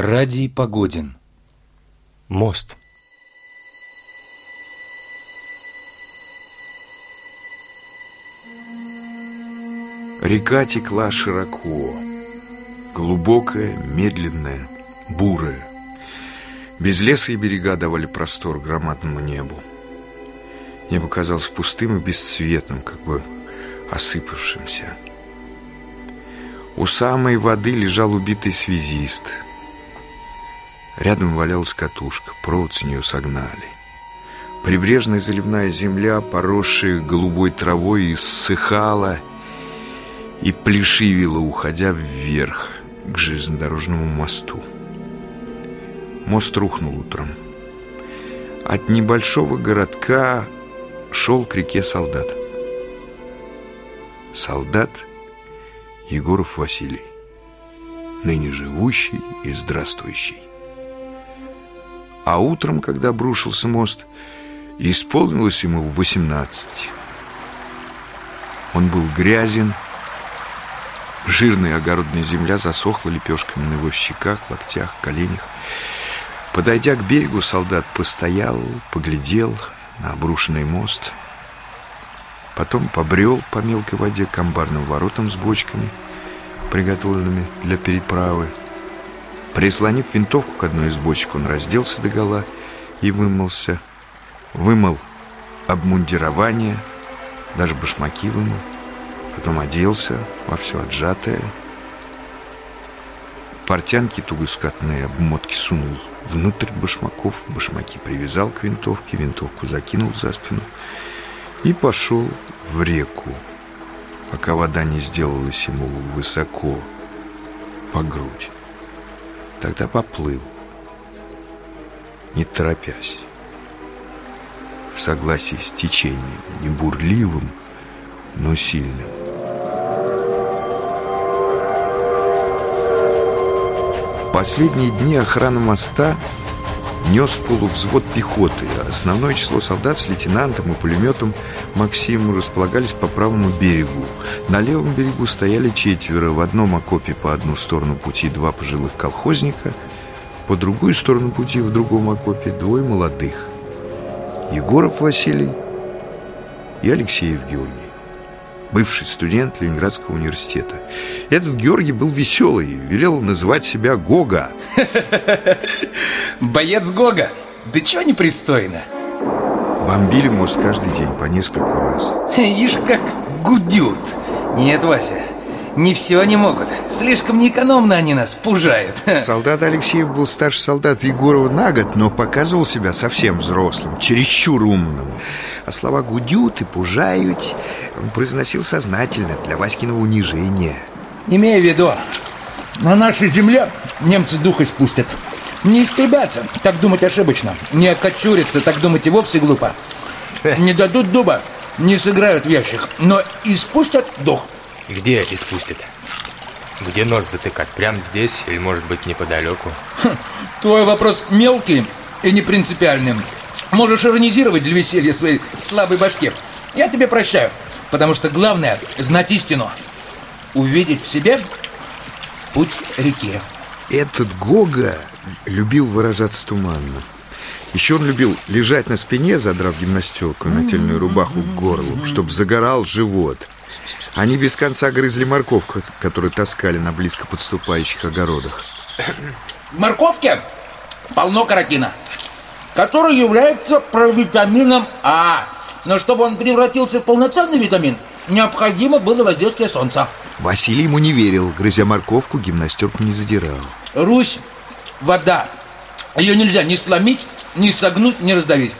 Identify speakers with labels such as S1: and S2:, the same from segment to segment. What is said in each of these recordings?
S1: Радий Погодин
S2: Мост
S3: Река текла широко, глубокая, медленная, бурая. Без леса и берега давали простор громадному небу. Небо казалось пустым и бесцветным, как бы осыпавшимся. У самой воды лежал убитый связист. Рядом валялась катушка, провод с нее согнали. Прибрежная заливная земля, поросшая голубой травой, иссыхала и плешивила, уходя вверх к железнодорожному мосту. Мост рухнул утром. От небольшого городка шел к реке солдат. Солдат Егоров Василий, ныне живущий и здравствующий. А утром, когда обрушился мост, исполнилось ему в 18. Он был грязен, жирная огородная земля засохла лепешками на его щеках, локтях, коленях. Подойдя к берегу, солдат постоял, поглядел на обрушенный мост, потом побрел по мелкой воде к амбарным воротам с бочками, приготовленными для переправы. Прислонив винтовку к одной из бочек, он разделся догола и вымылся. Вымыл обмундирование, даже башмаки вымыл, потом оделся во все отжатое. Портянки туго скатные обмотки сунул внутрь башмаков, башмаки привязал к винтовке, винтовку закинул за спину и пошел в реку, пока вода не сделалась ему высоко по грудь. Тогда поплыл, не торопясь, в согласии с течением, не бурливым, но сильным. Последние дни охрана моста нес полувзвод пехоты. Основное число солдат с лейтенантом и пулеметом Максимом располагались по правому берегу. На левом берегу стояли четверо. В одном окопе по одну сторону пути два пожилых колхозника, по другую сторону пути в другом окопе двое молодых. Егоров Василий и Алексеев Георгий бывший студент Ленинградского университета. Этот Георгий был веселый, велел называть себя Гога.
S1: Боец Гога, да чего непристойно
S3: Бомбили мост каждый день по несколько раз
S1: Ишь как гудют Нет, Вася, не все они могут. Слишком неэкономно они нас пужают.
S3: Солдат Алексеев был старше солдат Егорова на год Но показывал себя совсем взрослым Чересчур умным. А слова «гудют» и «пужают» Он произносил сознательно Для Васькиного унижения.
S4: Имея в виду На нашей земле немцы дух испустят. Не истребятся, так думать ошибочно. Не окочурятся, так думать и вовсе глупо. Не дадут дуба, не сыграют в ящик Но испустят дух
S2: Где испустят? Где нос затыкать? Прямо здесь или, может быть, неподалеку?
S4: Твой вопрос мелкий и непринципиальный Можешь иронизировать для веселья своей слабой башке Я тебе прощаю Потому что главное – знать истину Увидеть в себе путь реки
S3: Этот Гога любил выражаться туманно еще он любил лежать на спине, задрав гимнастерку, нательную рубаху к горлу, чтобы загорал живот. Они без конца грызли морковку, которую таскали на близко подступающих огородах.
S4: В морковке полно каротина Который является провитамином А. Но чтобы он превратился в полноценный витамин Необходимо было воздействие солнца.
S3: Василий ему не верил, грызя морковку, гимнастерку не задирал.
S4: Русь – вода. Ее нельзя ни сломить, ни согнуть, ни раздавить.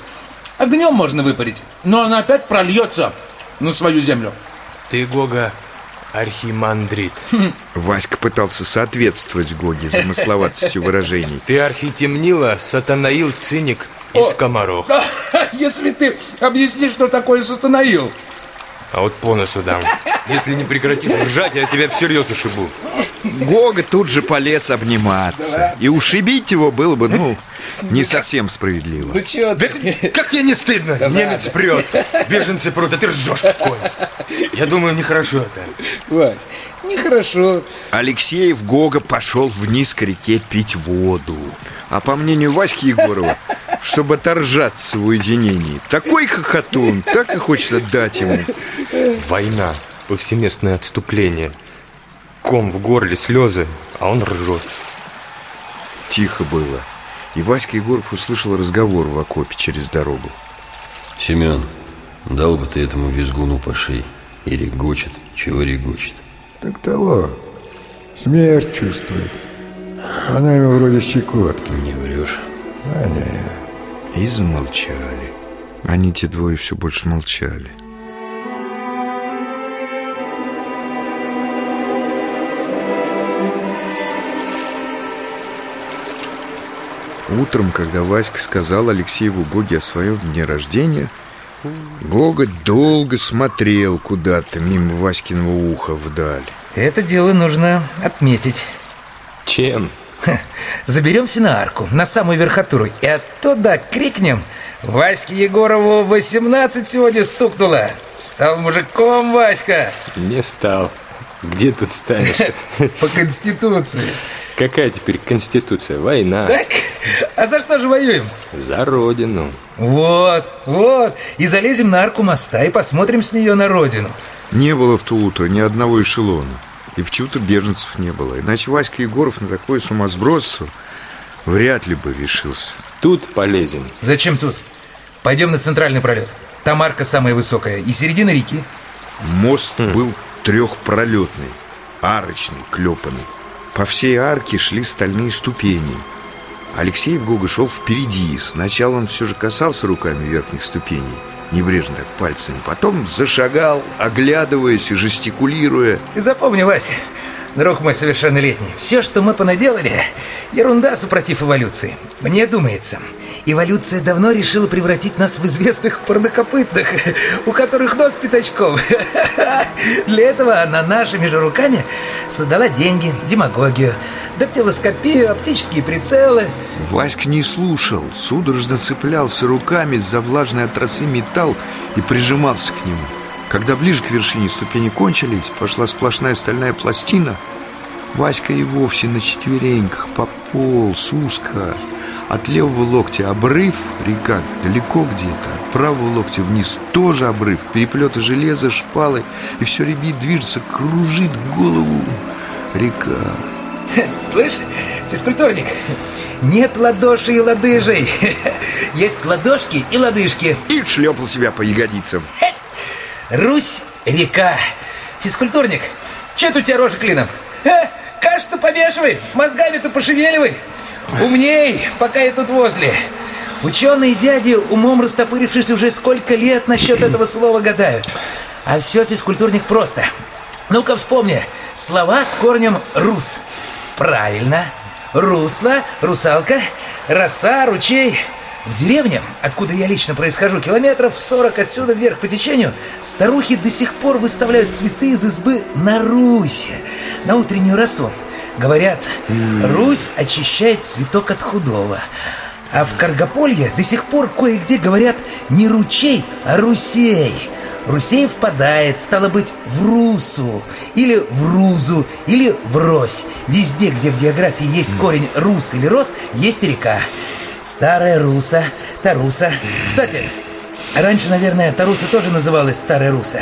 S4: Огнем можно выпарить, но она опять прольется на свою землю
S2: Ты, Гога, архимандрит.
S3: Васька пытался соответствовать Гоге замысловатостью выражений.
S2: Ты архитемнила, сатанаил, циник и скоморох.
S4: Если ты объяснишь, что такое сатанаил
S2: А вот по носу дам. Если не прекратишь ржать, я тебя всерьез ушибу.
S3: Гога тут же полез обниматься. И ушибить его было бы, ну, не совсем справедливо.
S4: Ну чё
S2: Да
S4: ты?
S2: как тебе не стыдно? Немец прет, беженцы прут, а ты ржешь какой. Я думаю, нехорошо это.
S4: Вась, нехорошо.
S3: Алексеев Гога пошел вниз к реке пить воду. А по мнению Васьки Егорова, чтобы оторжаться в уединении, такой хохотун, так и хочется дать ему.
S2: Война, повсеместное отступление. Ком в горле, слезы, а он ржет.
S3: Тихо было. И Васька Егоров услышал разговор в окопе через дорогу.
S5: Семен, дал бы ты этому визгуну по шее. И регочет, чего регочет.
S6: Так того. Смерть чувствует. Она ему вроде щекотки.
S5: Не врешь.
S6: А не.
S3: И замолчали. Они те двое все больше молчали. Утром, когда Васька сказал Алексееву Гоге о своем дне рождения, Гога долго смотрел куда-то мимо Васькиного уха вдаль.
S1: Это дело нужно отметить.
S2: Чем?
S1: Заберемся на арку, на самую верхотуру И оттуда крикнем Ваське Егорову 18 сегодня стукнуло Стал мужиком Васька
S2: Не стал. Где тут станешь?
S1: По Конституции
S2: Какая теперь конституция? Война.
S1: Так? А за что же воюем?
S2: За родину.
S1: Вот, вот И залезем на арку моста и посмотрим с нее на родину
S3: Не было в то утро ни одного эшелона И почему-то беженцев не было. Иначе Васька Егоров на такое сумасбродство Вряд ли бы решился.
S2: Тут полезем.
S1: Зачем тут? Пойдем на центральный пролет. Там арка самая высокая и середина реки.
S3: Мост был трехпролетный Арочный, клепанный. По всей арке шли стальные ступени. Алексеев Гога шел впереди. Сначала он все же касался руками верхних ступеней Небрежно так пальцами Потом зашагал, оглядываясь и жестикулируя.
S1: И запомни, Вася, друг мой совершеннолетний Все, что мы понаделали, ерунда супротив эволюции. Мне думается, эволюция давно решила превратить нас в известных парнокопытных У которых нос пятачком Для этого она нашими же руками создала деньги, демагогию Дактилоскопию, оптические прицелы
S3: Васька не слушал, судорожно цеплялся руками за влажный от росы металл и прижимался к нему. Когда ближе к вершине ступени кончились, пошла сплошная стальная пластина, Васька и вовсе на четвереньках пополз узко. От левого локтя обрыв, река далеко где-то, от правого локтя вниз тоже обрыв, переплеты железа, шпалы, и все ребит, движется, кружит голову река.
S1: Слышь, физкультурник, нет ладоши и лодыжей Есть ладошки и лодыжки
S3: И шлепал себя по ягодицам.
S1: Русь, река Физкультурник, че тут у тебя рожа клином? Э, кашу-то помешивай, мозгами-то пошевеливай Умней, пока я тут возле. Ученые дяди, умом растопырившись уже сколько лет насчет этого слова гадают. А все, физкультурник, просто. Ну-ка вспомни, слова с корнем «рус» Правильно, русло, русалка, роса, ручей. В деревне, откуда я лично происхожу, километров 40 отсюда вверх по течению, старухи до сих пор выставляют цветы из избы на Русь, на утреннюю росу. Говорят, Русь очищает цветок от худого. А в Каргополье до сих пор кое-где говорят не ручей, а русей. Русей впадает, стало быть, в Русу, или в Рузу, или в Рось. Везде, где в географии есть корень Рус или Рос, есть река. Старая Руса, Таруса. Кстати, раньше, наверное, Таруса тоже называлась Старая Руса.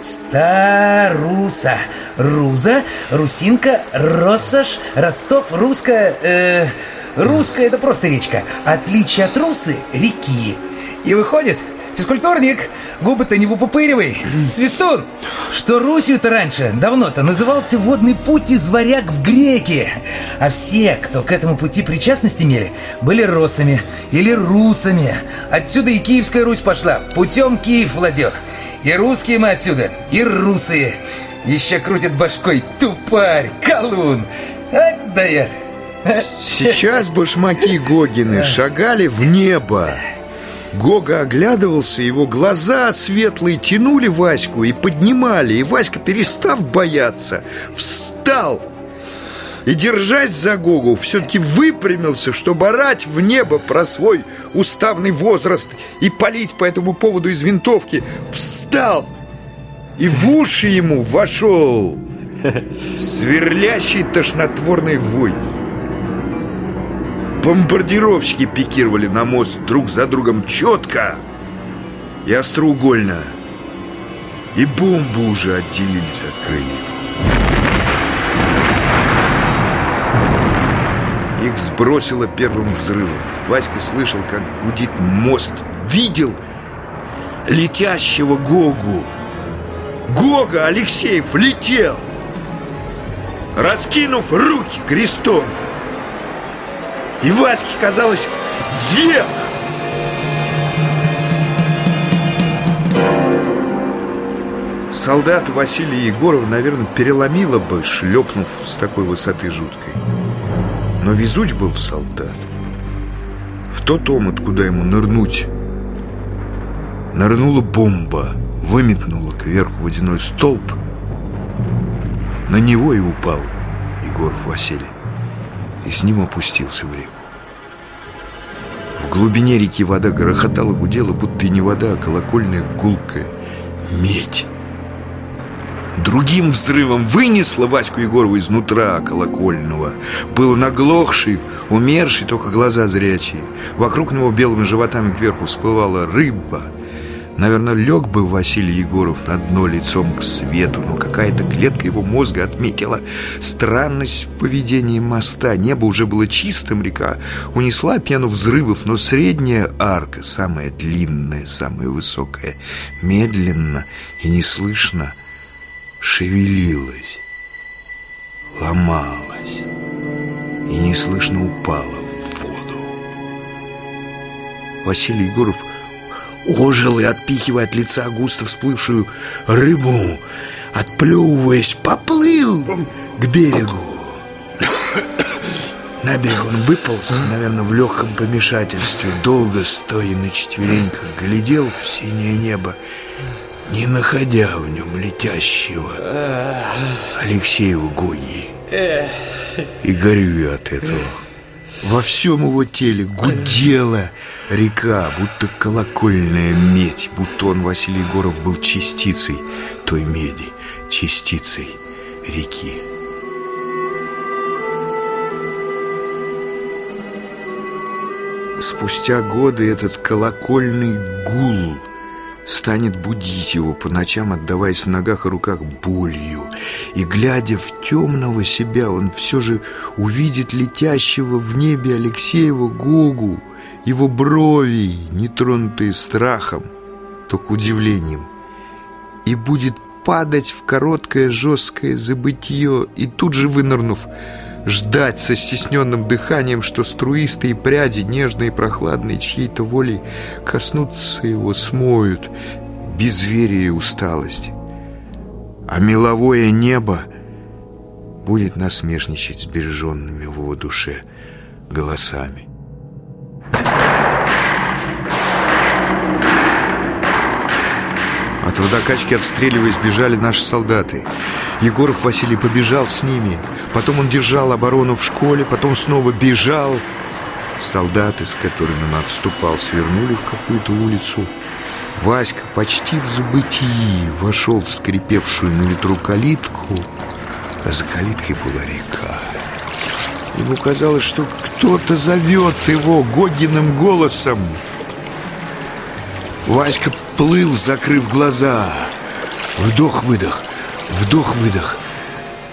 S1: Старуса, Руза, Русинка, Россош, Ростов, Русская... Э, русская это просто речка. Отличие от Русы – реки. И выходит, физкультурник, губы-то не выпупыривай, свистун, что Русью-то раньше, давно-то, назывался водный путь из варяг в греки. А все, кто к этому пути причастность имели, были росами или русами. Отсюда и Киевская Русь пошла, путем Киев владел. И русские мы отсюда, и русые. Еще крутят башкой тупарь, колун. А, да я...
S3: Сейчас башмаки Гогины шагали в небо Гога оглядывался, его глаза светлые тянули Ваську и поднимали, и Васька, перестав бояться, встал и, держась за Гогу, все-таки выпрямился, чтобы орать в небо про свой уставный возраст и палить по этому поводу из винтовки. Встал, и в уши ему вошел сверлящий тошнотворный вой. Бомбардировщики пикировали на мост друг за другом четко и остроугольно. И бомбы уже отделились от крыльев. Их сбросило первым взрывом. Васька слышал, как гудит мост. Видел летящего Гогу. Гога Алексеев летел, раскинув руки крестом. И Ваське казалось вверх. Солдат Василий Егоров, наверное, переломило бы, шлепнув с такой высоты жуткой. Но везуч был солдат. В тот омут, куда ему нырнуть, нырнула бомба, выметнула кверху водяной столб. На него и упал Егоров Василий и с ним опустился в реку. В глубине реки вода грохотала, гудела, будто и не вода, а колокольная гулкая медь. Другим взрывом вынесло Ваську Егорова изнутра колокольного. Был наглохший, умерший, только глаза зрячие. Вокруг него белыми животами кверху всплывала рыба — Наверное, лег бы Василий Егоров на дно лицом к свету, но какая-то клетка его мозга отметила странность в поведении моста. Небо уже было чистым, река унесла пьяну взрывов, но средняя арка, самая длинная, самая высокая, медленно и неслышно шевелилась, ломалась и неслышно упала в воду. Василий Егоров ожил и, отпихивая от лица густо всплывшую рыбу, отплевываясь, поплыл к берегу. На берег он выполз, наверное, в легком помешательстве, долго стоя на четвереньках, глядел в синее небо, не находя в нем летящего Алексеева Гои. И горю от этого. Во всем его теле гудела река, будто колокольная медь, будто он, Василий Егоров, был частицей той меди, частицей реки. Спустя годы этот колокольный гул станет будить его по ночам, отдаваясь в ногах и руках болью. И, глядя в темного себя, он все же увидит летящего в небе Алексеева Гогу, его брови, не тронутые страхом, только удивлением, и будет падать в короткое жесткое забытье, и тут же вынырнув, ждать со стесненным дыханием, что струистые пряди, нежные и прохладные чьей-то волей, коснутся его, смоют безверие и усталость. А меловое небо будет насмешничать с береженными в его душе голосами. От водокачки, отстреливаясь, бежали наши солдаты. Егоров Василий побежал с ними. Потом он держал оборону в школе, потом снова бежал. Солдаты, с которыми он отступал, свернули в какую-то улицу. Васька почти в забытии вошел в скрипевшую на ветру калитку, а за калиткой была река. Ему казалось, что кто-то зовет его Гогиным голосом. Васька плыл, закрыв глаза. Вдох-выдох, вдох-выдох.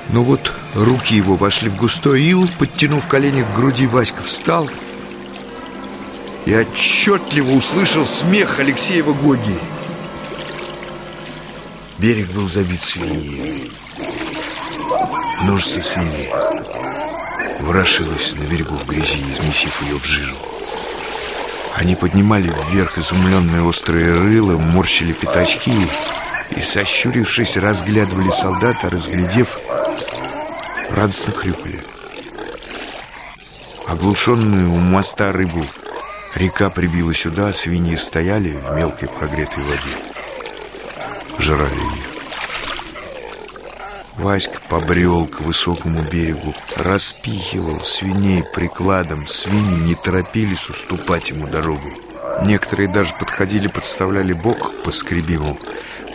S3: Но вот руки его вошли в густой ил, подтянув колени к груди, Васька встал и отчетливо услышал смех Алексеева Гоги. Берег был забит свиньями. Множество свиней ворошилось на берегу в грязи, измесив ее в жижу. Они поднимали вверх изумленные острые рыла, морщили пятачки и, сощурившись, разглядывали солдата, разглядев, радостно хрюкали. Оглушенную у моста рыбу Река прибила сюда, свиньи стояли в мелкой прогретой воде. Жрали ее. Васька побрел к высокому берегу, распихивал свиней прикладом. Свиньи не торопились уступать ему дорогу. Некоторые даже подходили, подставляли бок поскреби, мол.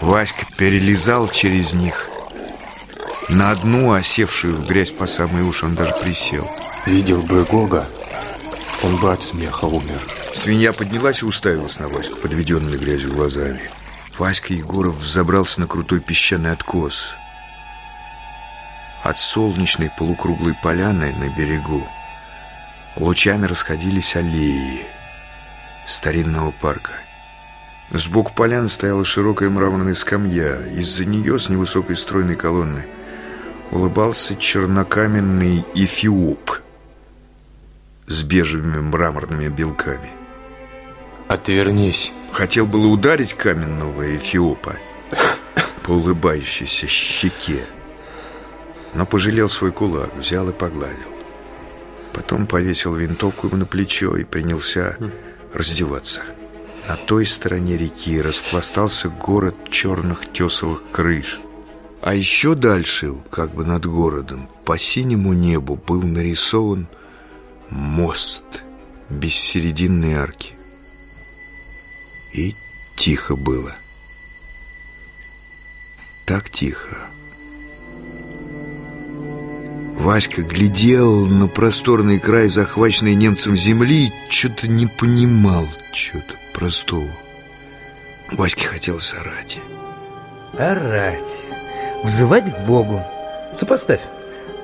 S3: Васька перелезал через них. На одну, осевшую в грязь по самые уши, он даже присел.
S2: Видел бы Гога, он бы от смеха умер.
S3: Свинья поднялась и уставилась на Ваську, подведенными грязью глазами. Васька Егоров взобрался на крутой песчаный откос. От солнечной полукруглой поляны на берегу лучами расходились аллеи старинного парка. Сбоку поляны стояла широкая мраморная скамья. Из-за нее с невысокой стройной колонны улыбался чернокаменный эфиоп с бежевыми мраморными белками.
S2: Отвернись.
S3: Хотел было ударить каменного эфиопа по улыбающейся щеке, но пожалел свой кулак, взял и погладил. Потом повесил винтовку ему на плечо и принялся раздеваться. На той стороне реки распластался город черных тесовых крыш. А еще дальше, как бы над городом, по синему небу был нарисован мост без серединной арки. И тихо было. Так тихо. Васька глядел на просторный край, захваченный немцем земли, и что-то не понимал, что-то простого. Ваське хотелось орать.
S1: Орать. Взывать к Богу. Сопоставь.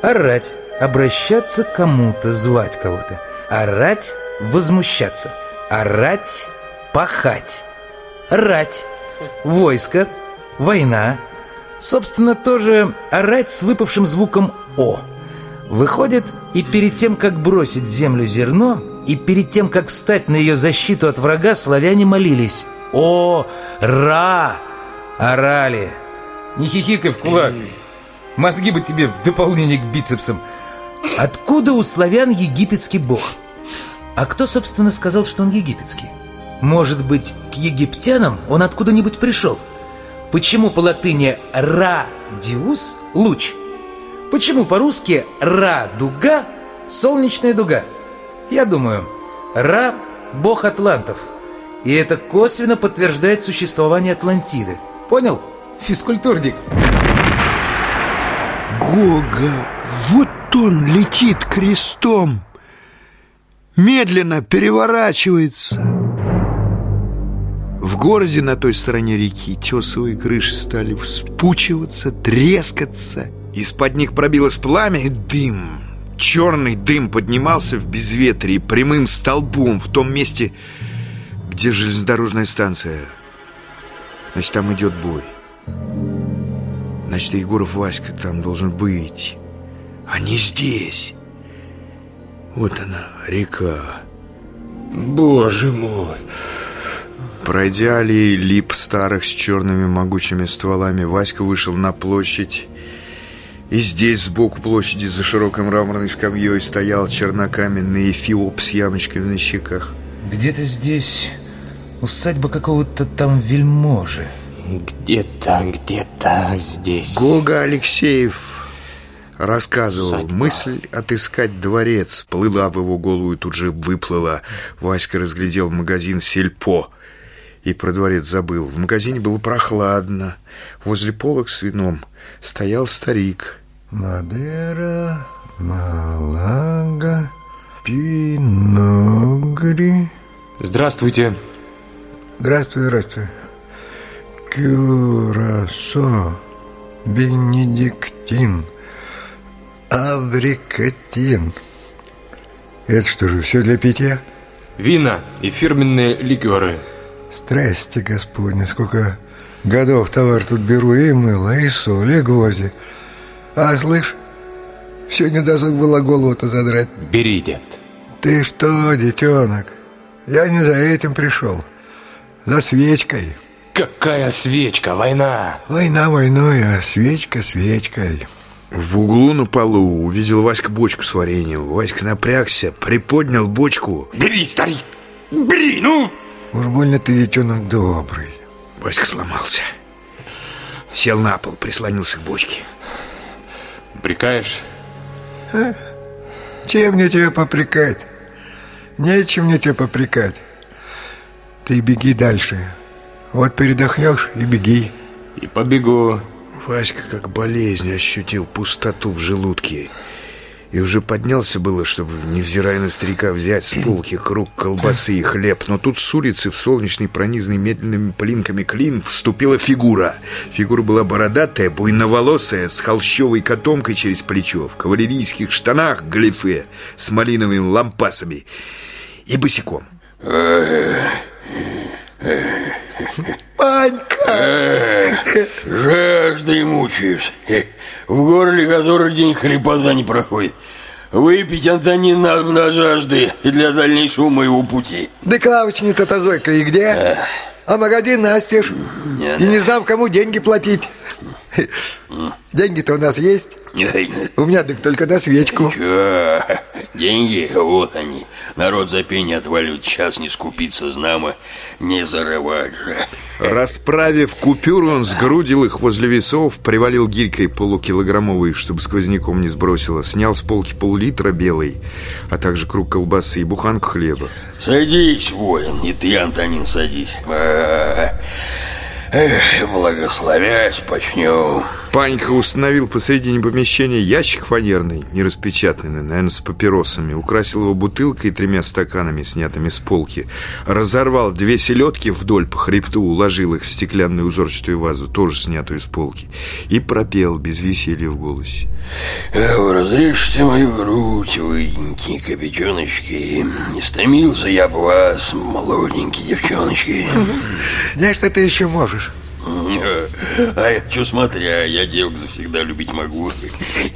S1: Орать. Обращаться к кому-то, звать кого-то. Орать. Возмущаться. Орать. Пахать. Рать. Войско. Война. Собственно, тоже орать с выпавшим звуком «о». Выходит, и перед тем, как бросить в землю зерно, и перед тем, как встать на ее защиту от врага, славяне молились «О, Ра!» Орали.
S4: Не хихикай в кулак. Мозги бы тебе в дополнение к бицепсам.
S1: Откуда у славян египетский бог? А кто, собственно, сказал, что он египетский? Может быть, к египтянам он откуда-нибудь пришел? Почему по латыни «радиус» — луч? Почему по-русски «ра-дуга» — солнечная дуга? Я думаю, Ра — бог атлантов. И это косвенно подтверждает существование Атлантиды. Понял, физкультурник?
S3: Гога, вот он летит крестом, медленно переворачивается. В городе на той стороне реки тесовые крыши стали вспучиваться, трескаться. Из-под них пробилось пламя и дым. Черный дым поднимался в безветрие прямым столбом в том месте, где железнодорожная станция. Значит, там идет бой. Значит, Егоров Васька там должен быть. А не здесь. Вот она, река.
S2: Боже мой.
S3: Пройдя аллеи лип старых с черными могучими стволами, Васька вышел на площадь. И здесь, сбоку площади, за широкой мраморной скамьей, стоял чернокаменный эфиоп с ямочками на щеках.
S1: Где-то здесь усадьба какого-то там вельможи.
S2: Где-то, где-то здесь.
S3: Гога Алексеев рассказывал. Мысль отыскать дворец плыла в его голову и тут же выплыла. Васька разглядел магазин «Сельпо» и про дворец забыл. В магазине было прохладно. Возле полок с вином стоял старик.
S6: Мадера, Малага, Пиногри.
S2: Здравствуйте.
S6: Здравствуй, здравствуй. Кюрасо, Бенедиктин, Аврикатин. Это что же, все для питья?
S2: Вина и фирменные ликеры.
S6: Страсти Господни, сколько годов товар тут беру и мыло, и соль, и гвозди. А, слышь, сегодня досуг было голову-то задрать.
S2: Бери, дед.
S6: Ты что, детенок, я не за этим пришел, за свечкой.
S2: Какая свечка, война!
S6: Война войной, а свечка свечкой.
S3: В углу на полу увидел Васька бочку с вареньем. Васька напрягся, приподнял бочку.
S2: Бери, старик!
S3: Бери, ну!
S6: Уж больно ты, детенок, добрый.
S3: Васька сломался. Сел на пол, прислонился к бочке.
S2: Прикаешь?
S6: Чем мне тебя попрекать? Нечем мне тебя попрекать. Ты беги дальше. Вот передохнешь и беги.
S2: И побегу.
S3: Васька как болезнь ощутил пустоту в желудке. И уже поднялся было, чтобы, невзирая на старика, взять с полки круг колбасы и хлеб. Но тут с улицы в солнечный, пронизанный медленными плинками клин вступила фигура. Фигура была бородатая, буйноволосая, с холщовой котомкой через плечо, в кавалерийских штанах галифе, с малиновыми лампасами и босиком.
S6: Панька!
S7: Жаждой мучаюсь. В горле который день хрипота не проходит. Выпить, Антонин, надо на жажды для дальнейшего моего пути.
S6: Да лавочница-то Зойка и где? А магазин настежь.
S7: Не,
S6: И не знам, кому деньги платить. Деньги-то у нас есть. У меня так только на свечку.
S7: Чё? Деньги, вот они. Народ за пень отвалют. Сейчас не скупиться, знамо, не зарывать же.
S3: Расправив купюры, он сгрудил их возле весов, привалил гирькой полукилограммовый, чтобы сквозняком не сбросило, снял с полки пол-литра белый, а также круг колбасы и буханку хлеба.
S7: Садись, воин, и ты, Антонин, садись. А, Эх, благословясь, почнем.
S3: Панька установил посредине помещения ящик фанерный, не распечатанный, наверное, с папиросами, украсил его бутылкой и тремя стаканами, снятыми с полки, разорвал две селедки вдоль по хребту, уложил их в стеклянную узорчатую вазу, тоже снятую с полки, и пропел без веселья в голосе.
S7: Э, Вы разрежьте мою грудь, выйденькие копеченочки. Не стомился я по вас, молоденькие девчоночки.
S6: Да что ты еще можешь?
S7: А я что смотря, я девок завсегда любить могу.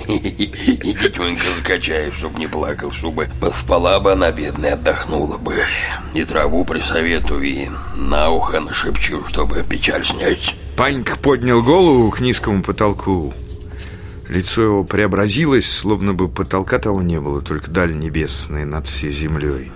S7: И тетенька закачаю, чтоб не плакал, чтобы спала бы она, бедная, отдохнула бы. И траву присоветую, и на ухо нашепчу, чтобы печаль снять.
S3: Панька поднял голову к низкому потолку. Лицо его преобразилось, словно бы потолка того не было, только даль небесная над всей землей.